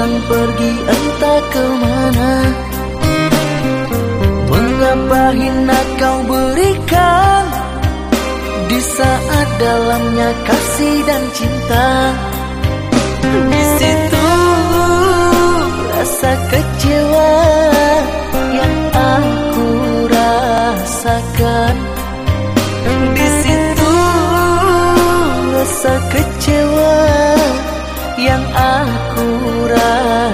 Hilang pergi entah ke mana. Mengapa hina kau berikan Di saat dalamnya kasih dan cinta? Di situ rasa kecewa yang aku rasakan. Di situ rasa kecewa yang aku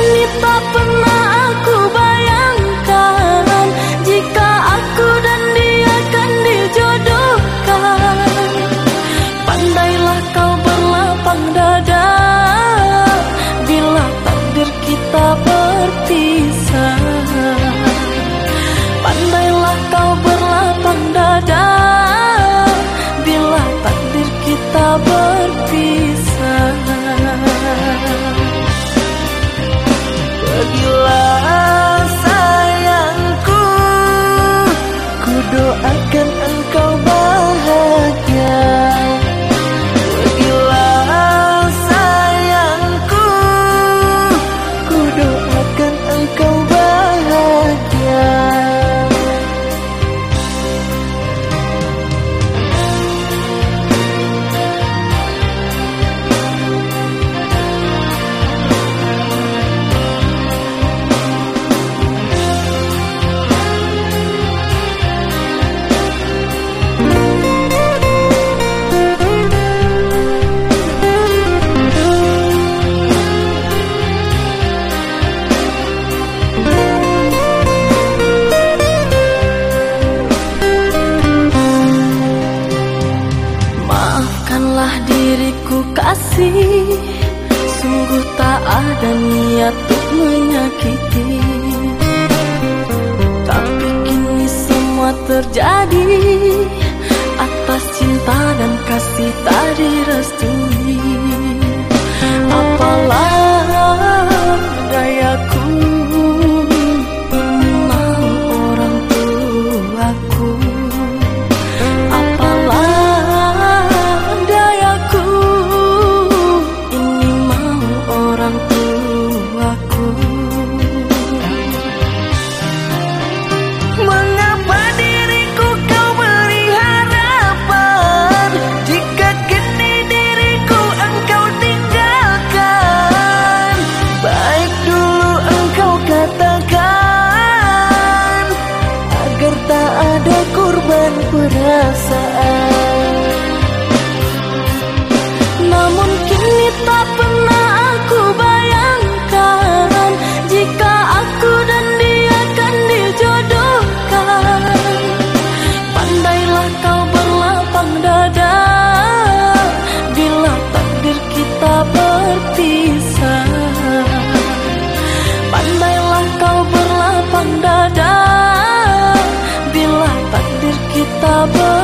Namun kini tak pernah Sungguh tak ada niat untuk menyakiti. Tapi kini semua terjadi 바보